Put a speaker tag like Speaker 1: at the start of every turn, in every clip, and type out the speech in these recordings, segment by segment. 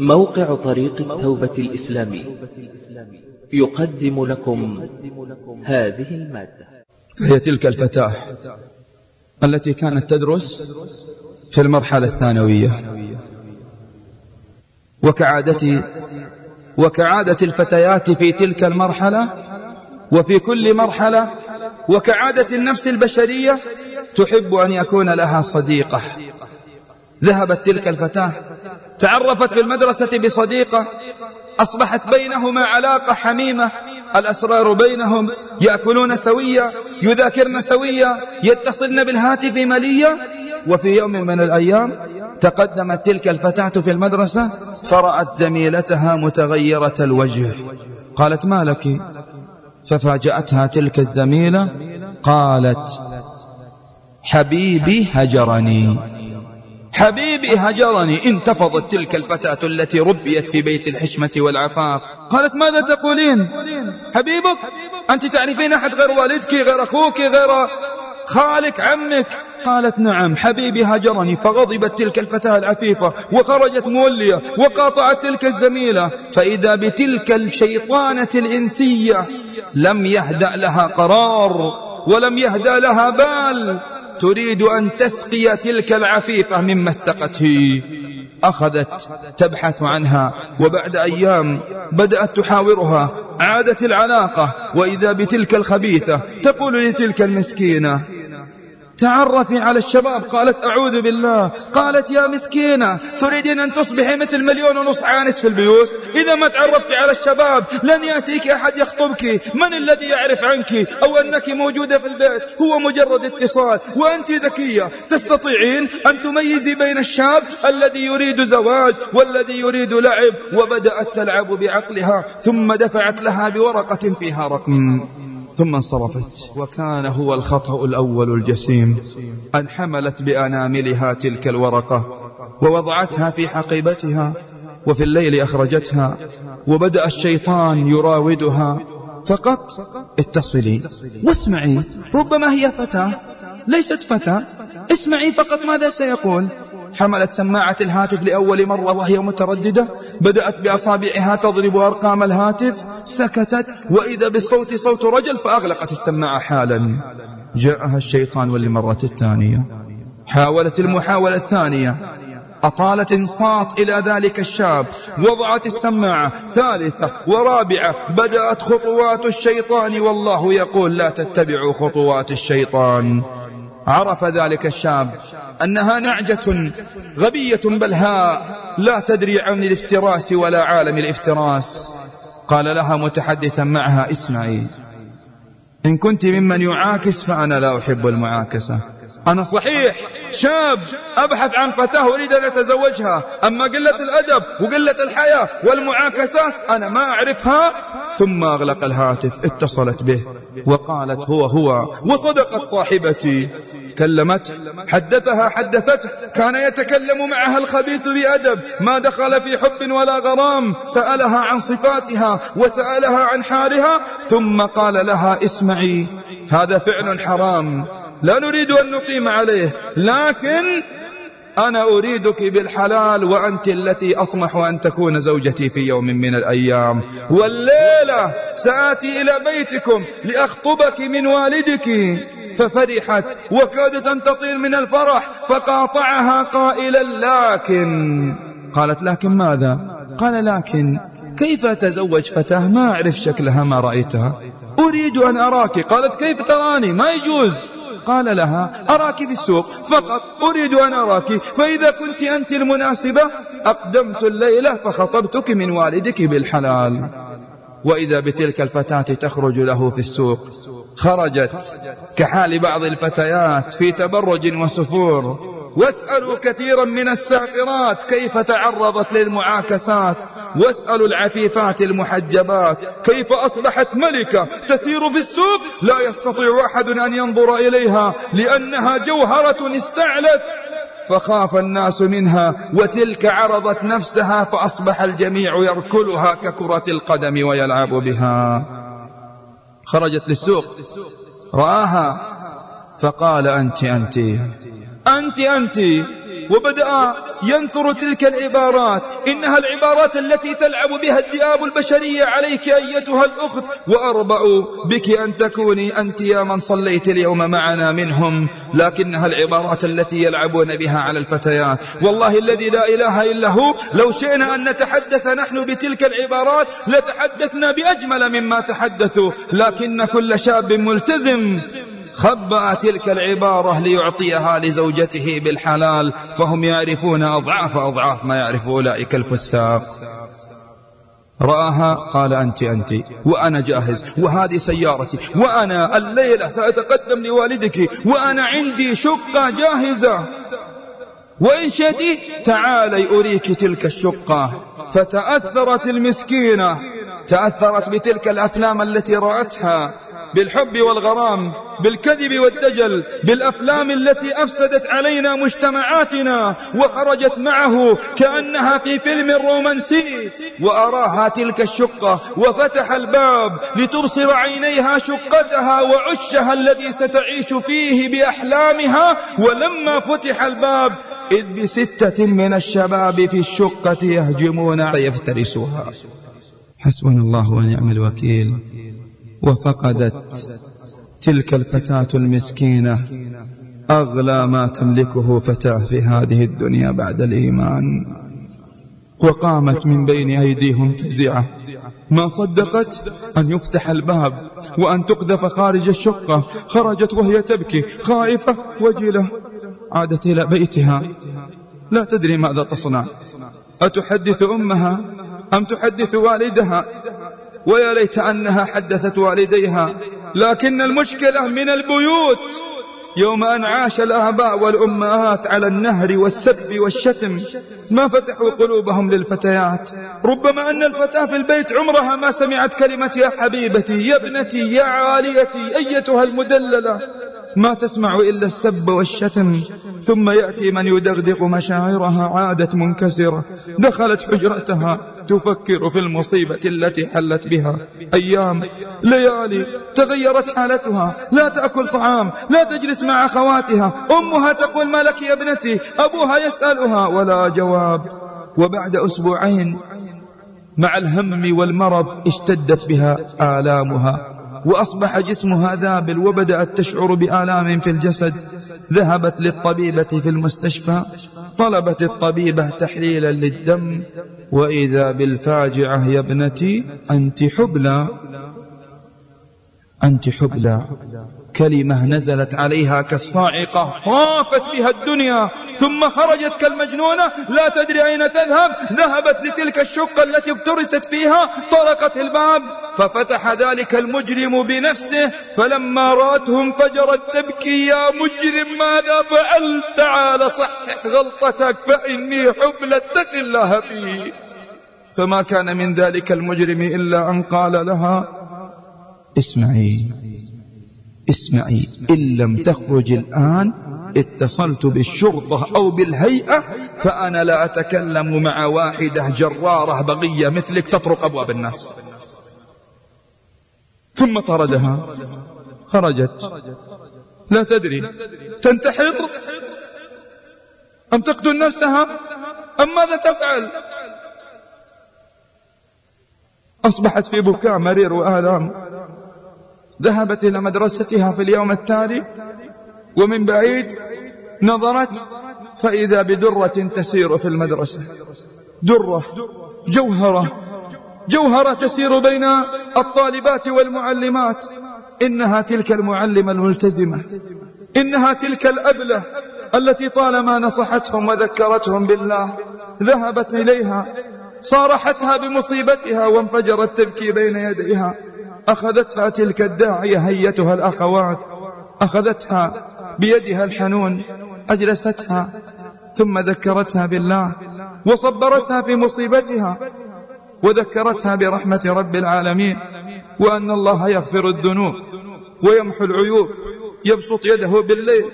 Speaker 1: موقع طريق التوبة الإسلامي. يقدم لكم هذه المادة.
Speaker 2: هي تلك الفتاة التي كانت تدرس في المرحلة الثانوية. وكعادتي وكعادة الفتيات في تلك المرحلة وفي كل مرحلة وكعادة النفس البشرية تحب أن يكون لها صديقة. ذهبت تلك الفتاة تعرفت في المدرسة بصديقة أصبحت بينهما علاقة حميمة. الأسرار بينهم يأكلون سويا يذاكرن سويا يتصلن بالهاتف مليا. وفي يوم من الأيام تقدمت تلك الفتاة في المدرسة فرأت زميلتها متغيرة الوجه. قالت ما لك؟ ففاجأتها تلك الزميلة قالت حبيبي هجرني. حبيبي هجرني. انتفضت تلك الفتاة التي ربيت في بيت الحشمة والعفاف. قالت ماذا تقولين؟ حبيبك أنت تعرفين أحد غير والدك غير أخوك غير خالك عمك؟ قالت نعم حبيبي هجرني. فغضبت تلك الفتاة العفيفة وخرجت مولية وقاطعت تلك الزميلة. فإذا بتلك الشيطانة الإنسية لم يهدأ لها قرار ولم يهدأ لها بال تريد أن تسقي تلك العفيفة مما استقته. أخذت تبحث عنها وبعد أيام بدأت تحاورها. عادت العلاقة وإذا بتلك الخبيثة تقول لتلك المسكينة تعرفي على الشباب. قالت أعوذ بالله. قالت يا مسكينة تريدين أن تصبحي مثل مليون ونص عانس في البيوت؟ إذا ما تعرفتي على الشباب لن يأتيك أحد يخطبك. من الذي يعرف عنك؟ أو أنك موجودة في البيت؟ هو مجرد اتصال. وأنت ذكية. تستطيعين أن تميزي بين الشاب الذي يريد زواج والذي يريد لعب؟ وبدأت تلعب بعقلها ثم دفعت لها بورقة فيها رقم. ثم انصرفت. وكان هو الخطأ الأول الجسيم. أن حملت بأناملها تلك الورقة ووضعتها في حقيبتها وفي الليل أخرجتها وبدأ الشيطان يراودها. فقط اتصلي واسمعي ربما هي فتاة ليست فتاة. اسمعي فقط ماذا سيقول. حملت سماعة الهاتف لأول مرة وهي مترددة بدأت بأصابعها تضرب أرقام الهاتف سكتت وإذا بالصوت صوت رجل فأغلقت السماعة حالا. جاءها الشيطان وللمرة الثانية. حاولت المحاولة الثانية. أطالت انصات إلى ذلك الشاب. وضعت السماعة ثالثة ورابعة. بدأت خطوات الشيطان والله يقول لا تتبعوا خطوات الشيطان. عرف ذلك الشاب أنها نعجة غبية بلهاء لا تدري عن الافتراس ولا عالم الافتراس. قال لها متحدثا معها اسمعي إن كنت ممن يعاكس فأنا لا أحب المعاكسة. أنا صحيح شاب أبحث عن فتاة أريد أن أتزوجها أما قلة الأدب وقلة الحياة والمعاكسة أنا ما أعرفها. ثم أغلق الهاتف اتصلت به وقالت هو هو وصدقت صاحبتي. كلمت حدثها حدثته. كان يتكلم معها الخبيث بأدب. ما دخل في حب ولا غرام. سألها عن صفاتها وسألها عن حالها ثم قال لها اسمعي هذا فعل حرام. لا نريد أن نقيم عليه لكن أنا أريدك بالحلال وأنت التي أطمح أن تكون زوجتي في يوم من الأيام. والليلة سآتي إلى بيتكم لأخطبك من والدك. ففرحت وكادت أن تطير من الفرح فقاطعها قائلا لكن قالت لكن ماذا؟ قال لكن كيف أتزوج فتاة؟ ما أعرف شكلها ما رأيتها. أريد أن أراك. قالت كيف تراني؟ ما يجوز. قال لها أراك في السوق فقط أريد أن أراك فإذا كنت أنت المناسبة أقدمت الليلة فخطبتك من والدك بالحلال. وإذا بتلك الفتاة تخرج له في السوق خرجت كحال بعض الفتيات في تبرج وسفور. واسألوا كثيرا من السافرات كيف تعرضت للمعاكسات. واسألوا العفيفات المحجبات كيف أصبحت ملكة تسير في السوق. لا يستطيع أحد أن ينظر إليها لأنها جوهرة استعلت. فخاف الناس منها وتلك عرضت نفسها فأصبح الجميع يركلها ككرة القدم ويلعب بها. خرجت للسوق. رآها. فقال أنت أنت. أنت أنت. وبدأ ينثر تلك العبارات. إنها العبارات التي تلعب بها الذئاب البشرية عليك أيتها الأخت. وأربأ بك أن تكوني أنت يا من صليت اليوم معنا منهم. لكنها العبارات التي يلعبون بها على الفتيات. والله الذي لا إله إلا هو. لو شئنا أن نتحدث نحن بتلك العبارات لتحدثنا بأجمل مما تحدثوا. لكن كل شاب ملتزم. خبأ تلك العبارة ليعطيها لزوجته بالحلال فهم يعرفون أضعاف أضعاف ما يعرف أولئك الفساق. رآها قال أنت أنت وأنا جاهز وهذه سيارتي وأنا الليلة سأتقدم لوالدك وأنا عندي شقة جاهزة. وإن شئت تعالي أريك تلك الشقة. فتأثرت المسكينة تأثرت بتلك الأفلام التي رأتها. بالحب والغرام بالكذب والدجل بالأفلام التي أفسدت علينا مجتمعاتنا وخرجت معه كأنها في فيلم رومانسي. وأراها تلك الشقة وفتح الباب لتبصر عينيها شقتها وعشها الذي ستعيش فيه بأحلامها. ولما فتح الباب إذ بستة من الشباب في الشقة يهجمون. فيفترسوها حسبنا الله ونعم الوكيل. وفقدت تلك الفتاة المسكينة. أغلى ما تملكه فتاة في هذه الدنيا بعد الإيمان. وقامت من بين أيديهم فزعة. ما صدقت أن يفتح الباب وأن تقذف خارج الشقة. خرجت وهي تبكي خائفة وجلة عادت إلى بيتها. لا تدري ماذا تصنع. أتحدث أمها أم تحدث والدها؟ ويا ليت أنها حدثت والديها. لكن المشكلة من البيوت. يوم أن عاش الآباء والأمهات على النهر والسب والشتم ما فتحوا قلوبهم للفتيات. ربما أن الفتاة في البيت عمرها ما سمعت كلمة يا حبيبتي يا ابنتي يا عاليتي أيتها المدللة. ما تسمع إلا السب والشتم. ثم يأتي من يدغدغ مشاعرها عادت منكسرة. دخلت حجرتها. تفكر في المصيبة التي حلت بها. أيام ليالي تغيرت حالتها. لا تأكل طعام لا تجلس مع أخواتها. أمها تقول ما لك يا ابنتي؟ أبوها يسألها. ولا جواب. وبعد أسبوعين مع الهم والمرض اشتدت بها آلامها. وأصبح جسمها ذابل وبدأت تشعر بآلام في الجسد ذهبت للطبيبة في المستشفى طلبت الطبيبة تحليلا للدم وإذا بالفاجعة يا ابنتي أنت حبلى أنت حبلى. كلمة نزلت عليها كالصاعقة. طافت بها الدنيا ثم خرجت كالمجنونة. لا تدري أين تذهب. ذهبت لتلك الشقة التي افترست فيها. طرقت الباب. ففتح ذلك المجرم بنفسه. فلما رأته انفجرت تبكي. يا مجرم ماذا فعلت؟ تعال صحح غلطتك فإني حبل اتق الله فيه فما كان من ذلك المجرم إلا أن قال لها اسمعي اسمعي إن لم تخرج الآن اتصلت بالشرطة أو بالهيئة فأنا لا أتكلم مع واحدة جرارة بغية مثلك تطرق أبواب الناس. ثم طردها. خرجت. لا تدري. تنتحر؟ أم تقتل نفسها؟ أم ماذا تفعل؟ أصبحت في بكاء مرير وآلام. ذهبت إلى مدرستها في اليوم التالي ومن بعيد نظرت فإذا بدرة تسير في المدرسة. درة جوهرة جوهرة تسير بين الطالبات والمعلمات. إنها تلك المعلمة الملتزمة. إنها تلك الأبلة التي طالما نصحتهم وذكرتهم بالله ذهبت إليها صارحتها بمصيبتها وانفجرت تبكي بين يديها. أخذتها تلك الداعية هيتها الأخوات. أخذتها بيدها الحنون أجلستها ثم ذكرتها بالله وصبرتها في مصيبتها وذكرتها برحمة رب العالمين وأن الله يغفر الذنوب ويمحو العيوب يبسط يده بالليل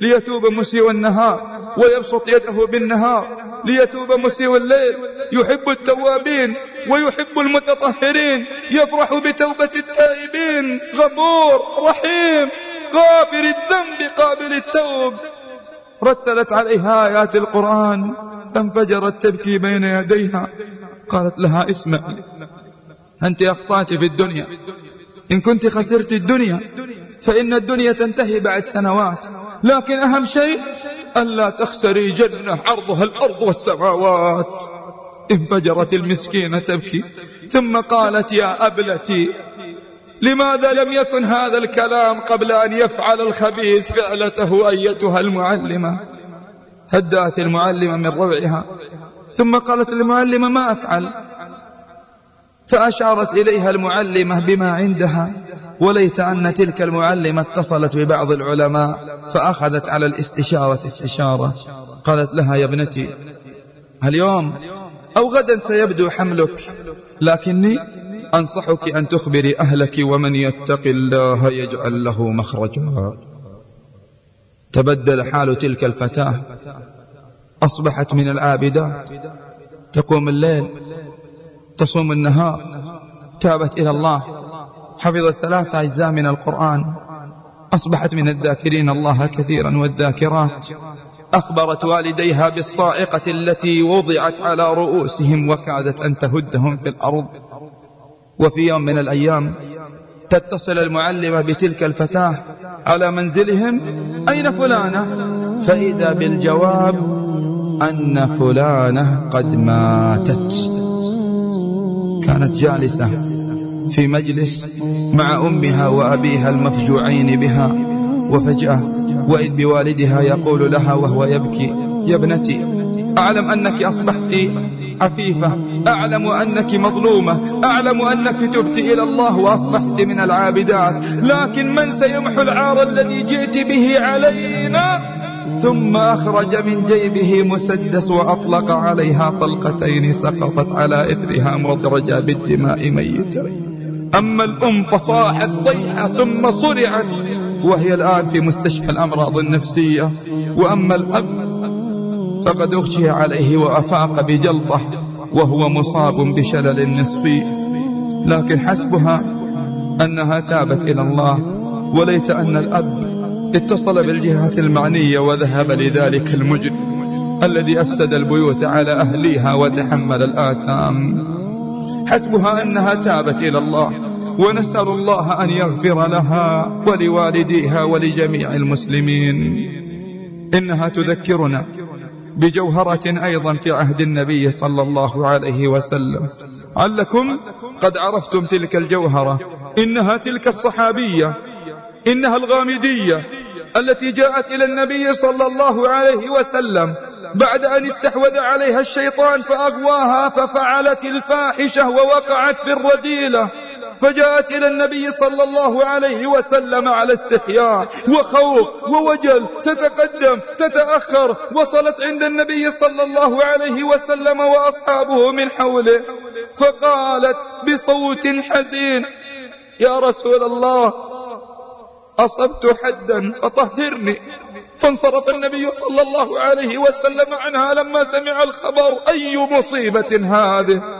Speaker 2: ليتوب مسيء النهار ويبسط يده بالنهار ليتوب مسيء الليل يحب التوابين ويحب المتطهرين يفرح بتوبة التائبين. غفور رحيم غافر الذنب قابل التوب. رتلت عليها آيات القرآن فانفجرت تبكي بين يديها. قالت لها اسمع أنت أخطأت في الدنيا. إن كنت خسرت الدنيا فإن الدنيا تنتهي بعد سنوات. لكن أهم شيء ألا تخسري جنة عرضها الأرض والسماوات. انفجرت المسكينة تبكي. ثم قالت يا أبلتي لماذا لم يكن هذا الكلام قبل أن يفعل الخبيث فعلته أيتها المعلمة؟ هدأت المعلمة من روعها. ثم قالت للمعلمة ما أفعل؟ فأشارت إليها المعلمة بما عندها. وليت أن تلك المعلمة اتصلت ببعض العلماء فأخذت على الاستشارة استشارة. قالت لها يا ابنتي اليوم أو غدا سيبدو حملك. لكني أنصحك أن تخبري أهلك ومن يتق الله يجعل له مخرجا. تبدل حال تلك الفتاة. أصبحت من العابدات تقوم الليل. تصوم النهار. تابت إلى الله. حفظت ثلاث أجزاء من القرآن. أصبحت من الذاكرين الله كثيرا والذاكرات. أخبرت والديها بالصائقة التي وضعت على رؤوسهم وكادت أن تهدهم في الأرض. وفي يوم من الأيام تتصل المعلمة بتلك الفتاة على منزلهم أين فلانة؟ فإذا بالجواب أن فلانة قد ماتت. كانت جالسة في مجلس مع أمها وأبيها المفجوعين بها وفجأة وإذ بوالدها يقول لها وهو يبكي يا ابنتي أعلم أنك أصبحت عفيفة أعلم أنك مظلومة أعلم أنك تبت إلى الله وأصبحت من العابدات لكن من سيمحو العار الذي جئت به علينا؟ ثم أخرج من جيبه مسدس وأطلق عليها طلقتين سقطت على إثرها مدرجة بالدماء ميتة. أما الأم فصاحت صيحة ثم صرعت وهي الآن في مستشفى الأمراض النفسية وأما الأب فقد أغشي عليه وأفاق بجلطة وهو مصاب بشلل نصفي لكن حسبها أنها تابت إلى الله وليت أن الأب اتصل بالجهات المعنية وذهب لذلك المجرم الذي أفسد البيوت على أهليها وتحمل الآثام. حسبها أنها تابت إلى الله ونسأل الله أن يغفر لها ولوالديها ولجميع المسلمين. إنها تذكرنا بجوهرة أيضا في عهد النبي صلى الله عليه وسلم. علكم قد عرفتم تلك الجوهرة. إنها تلك الصحابية. إنها الغامدية التي جاءت إلى النبي صلى الله عليه وسلم بعد أن استحوذ عليها الشيطان فأغواها ففعلت الفاحشة ووقعت في الرذيلة. فجاءت إلى النبي صلى الله عليه وسلم على استحياء وخوف ووجل تتقدم تتأخر وصلت عند النبي صلى الله عليه وسلم وأصحابه من حوله فقالت بصوت حزين يا رسول الله أصبت حدا فطهرني. فانصرف النبي صلى الله عليه وسلم عنها لما سمع الخبر أي مصيبة هذه؟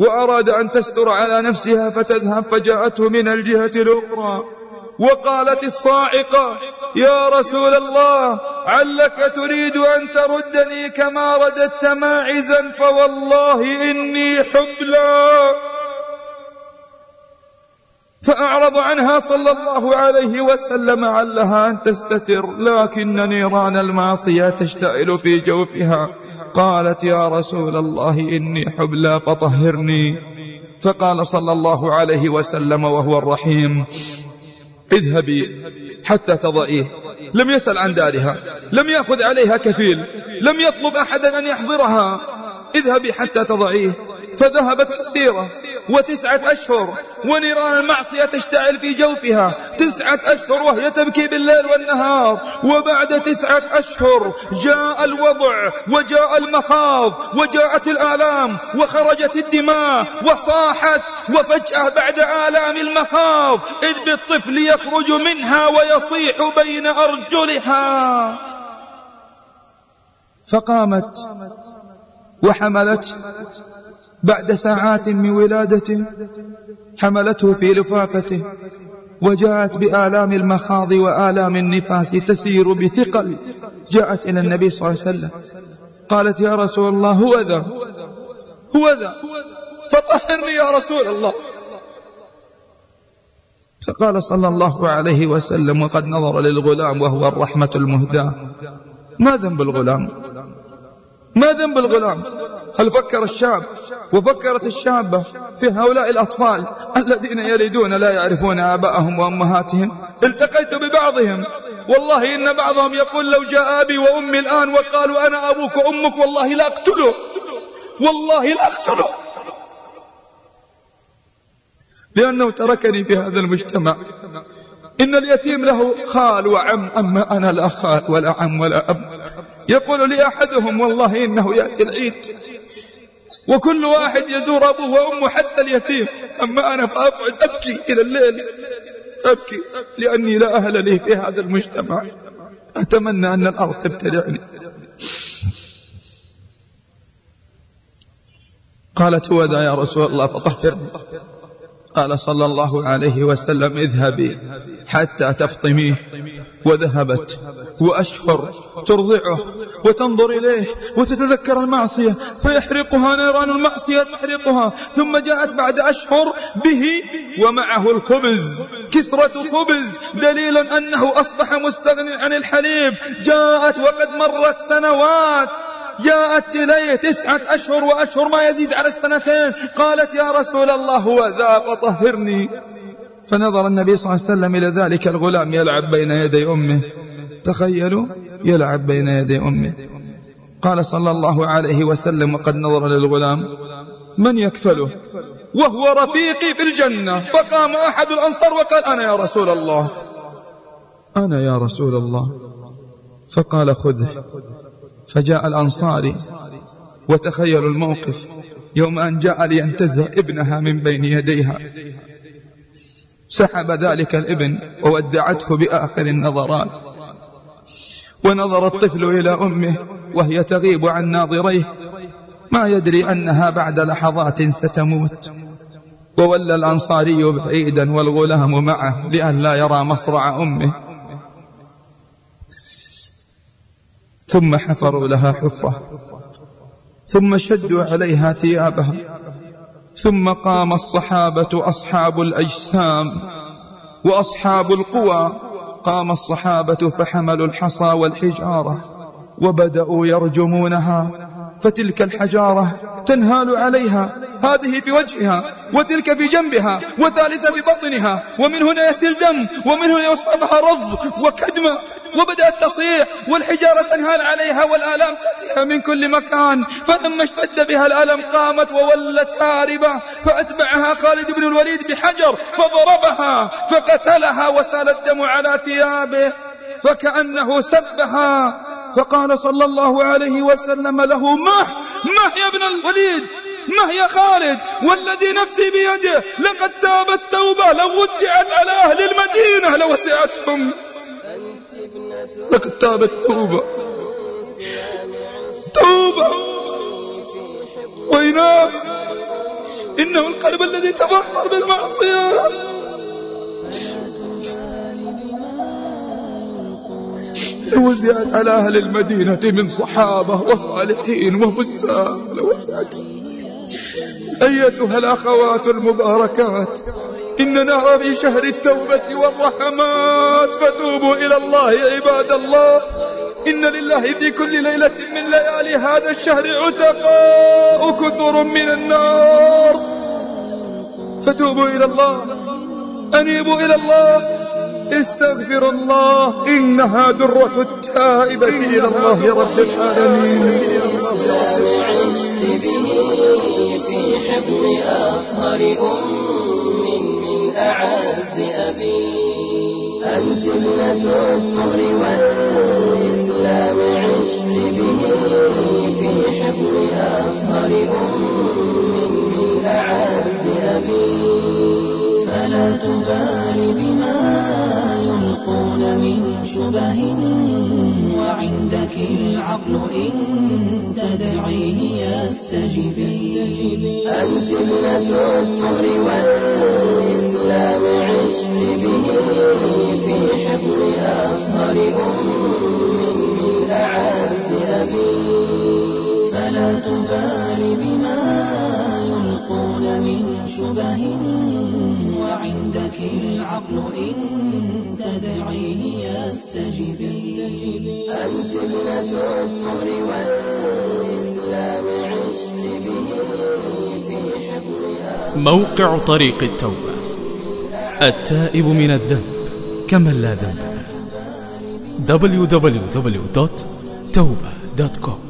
Speaker 2: وأراد أن تستر على نفسها فتذهب فجاءته من الجهة الأخرى وقالت الصاعقة يا رسول الله علك تريد أن تردني كما رددت ماعزا فوالله إني حبلى. فأعرض عنها صلى الله عليه وسلم علها أن تستتر لكن نيران المعصية تشتعل في جوفها. قالت يا رسول الله إني حبلى فطهرني. فقال صلى الله عليه وسلم وهو الرحيم اذهبي حتى تضعيه. لم يسأل عن دارها لم يأخذ عليها كفيل لم يطلب أحدا أن يحضرها. اذهبي حتى تضعيه. فذهبت كثيرة وتسعة أشهر ونيران المعصية تشتعل في جوفها. تسعة أشهر وهي تبكي بالليل والنهار. وبعد تسعة أشهر جاء الوضع وجاء المخاض وجاءت الآلام وخرجت الدماء وصاحت وفجأة بعد آلام المخاض إذ بالطفل يخرج منها ويصيح بين أرجلها. فقامت وحملت بعد ساعات من ولادته حملته في لفافته وجاءت بآلام المخاض وآلام النفاس تسير بثقل جاءت إلى النبي صلى الله عليه وسلم. قالت يا رسول الله هو ذا؟ هو ذا؟ فطهرني يا رسول الله. فقال صلى الله عليه وسلم وقد نظر للغلام وهو الرحمة المهداة. ما ذنب الغلام؟ ما ذنب الغلام؟ هل فكر الشاب وفكرت الشابة في هؤلاء الأطفال الذين يريدون لا يعرفون آباءهم وأمهاتهم؟ التقيت ببعضهم. والله إن بعضهم يقول لو جاء أبي وأمي الآن وقالوا أنا أبوك وأمك والله لا أقتله. والله لا أقتله. لأنه تركني في هذا المجتمع. إن اليتيم له خال وعم أما أنا لا خال ولا عم ولا أب يقول لي أحدهم والله إنه يأتي العيد. وكل واحد يزور أبوه وأمه حتى اليتيم. أما أنا فأقعد أبكي إلى الليل. أبكي لأني لا أهل لي في هذا المجتمع. أتمنى أن الأرض تبتلعني. قالت هو ذا يا رسول الله فطهرني قال صلى الله عليه وسلم اذهبي حتى تفطميه وذهبت. وأشهر ترضعه وتنظر إليه وتتذكر المعصية فيحرقها نيران المعصية تحرقها. ثم جاءت بعد أشهر به ومعه الخبز كسرة خبز دليل أنه أصبح مستغني عن الحليب. جاءت وقد مرت سنوات جاءت إليه تسعة أشهر وأشهر ما يزيد على السنتين. قالت يا رسول الله هو ذا فطهرني فنظر النبي صلى الله عليه وسلم إلى ذلك الغلام يلعب بين يدي أمه. تخيلوا يلعب بين يدي أمه قال صلى الله عليه وسلم وقد نظر للغلام من يكفله؟ وهو رفيقي في الجنة. فقام أحد الأنصار وقال أنا يا رسول الله. أنا يا رسول الله. فقال خذه. فجاء الأنصاري وتخيلوا الموقف. يوم أن جاء لينتزع ابنها من بين يديها سحب ذلك الابن وودعته بآخر النظرات. ونظر الطفل إلى أمه وهي تغيب عن ناظريه ما يدري أنها بعد لحظات ستموت. وولى الأنصاري بعيدا والغلام معه لأن لا يرى مصرع أمه. ثم حفروا لها حفرة. ثم شدوا عليها ثيابها. ثم قام الصحابة أصحاب الأجسام وأصحاب القوى قام الصحابة فحملوا الحصى والحجارة وبدأوا يرجمونها. فتلك الحجارة تنهال عليها هذه في وجهها وتلك في جنبها وثالثة في بطنها ومن هنا يسيل دم ومن هنا يصابها رض وكدمة وبدأت تصيح والحجارة تنهال عليها والآلام تأتيها من كل مكان فلما اشتد بها الألم قامت وولت هاربة فأتبعها خالد بن الوليد بحجر فضربها فقتلها وسال الدم على ثيابه فكأنه سبها. فقال صلى الله عليه وسلم له مه مه يا ابن الوليد مه يا خالد والذي نفسي بيده لقد تابت توبة لو وجعت على أهل المدينة لوسعتهم. لقد تابت توبة توبة. وإناب. إنه القلب الذي تفطر بالمعصية. لوزعت على أهل المدينة من صحابة وصالحين وفساق. لوسعت أيتها الأخوات المباركات إننا في شهر التوبة والرحمات فتوبوا إلى الله عباد الله. إن لله في كل ليلة من ليالي هذا الشهر عتقاء كثر من النار. فتوبوا إلى الله أنيبوا إلى الله. استغفر الله إنها درة التائبة إلى الله رب العالمين.
Speaker 3: عشت به في حضن أطهر أم من أعز أبي. أنت ابنة الطهر والإسلام عشت به في حضن أطهر أم من أعز أبي. تبالي بما يلقون من شبه وعندك العقل إن تدعيه يستجب أنت ابنة الطهر والإسلام عشت به في حضن أطهر أم العقل إن تدعيه يستجب أنت ابنة الطهر والإسلام عشت به في حضن
Speaker 4: موقع طريق التوبة. التائب من الذنب كمن لا ذنب. له www.توبة.com